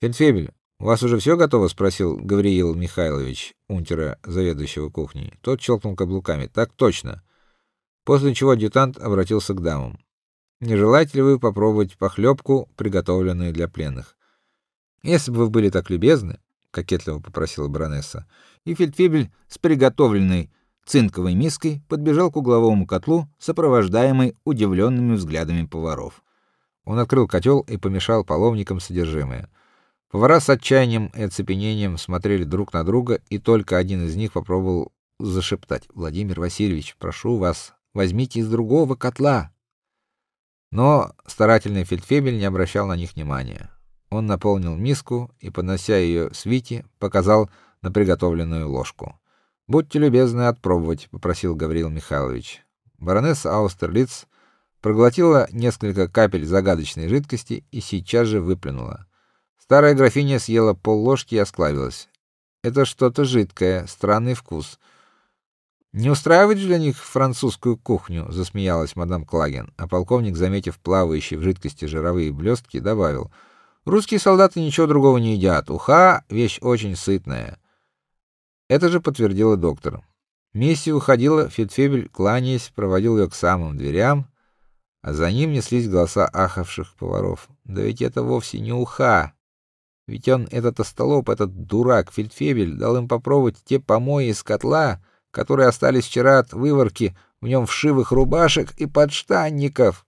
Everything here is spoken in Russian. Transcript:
Фельдфебель, у вас уже все готово, спросил Гавриил Михайлович, унтера заведующего кухней. Тот щелкнул каблуками. Так точно. После чего адъютант обратился к дамам. Не желаете ли вы попробовать похлебку, приготовленную для пленных? Если бы вы были так любезны, кокетливо попросила баронесса. И фельдфебель с приготовленной цинковой миской подбежал к угловому котлу, сопровождаемый удивленными взглядами поваров. Он открыл котел и помешал половникам содержимое. Повара с отчаянием и оцепенением смотрели друг на друга, и только один из них попробовал зашептать: "Владимир Васильевич, прошу вас, возьмите из другого котла". Но старательный фельдфебель не обращал на них внимания. Он наполнил миску и, поднося ее свите, показал на приготовленную ложку. "Будьте любезны отпробовать", попросил Гавриил Михайлович. Баронесса Аустерлиц проглотила несколько капель загадочной жидкости и сейчас же выплюнула. Старая графиня съела полложки и осклабилась. Это что-то жидкое, странный вкус. Не устраивает же для них французскую кухню, засмеялась мадам Клаген, а полковник, заметив плавающие в жидкости жировые блестки, добавил: Русские солдаты ничего другого не едят. Уха вещь очень сытная. Это же подтвердила доктор. Миссия уходила, Фельдфебель, кланяясь, проводил ее к самым дверям, а за ним неслись голоса ахавших поваров. Да ведь это вовсе не уха. Ведь он этот остолоп, этот дурак Фельдфебель дал им попробовать те помои из котла, которые остались вчера от выворки в нем вшивых рубашек и подштанников.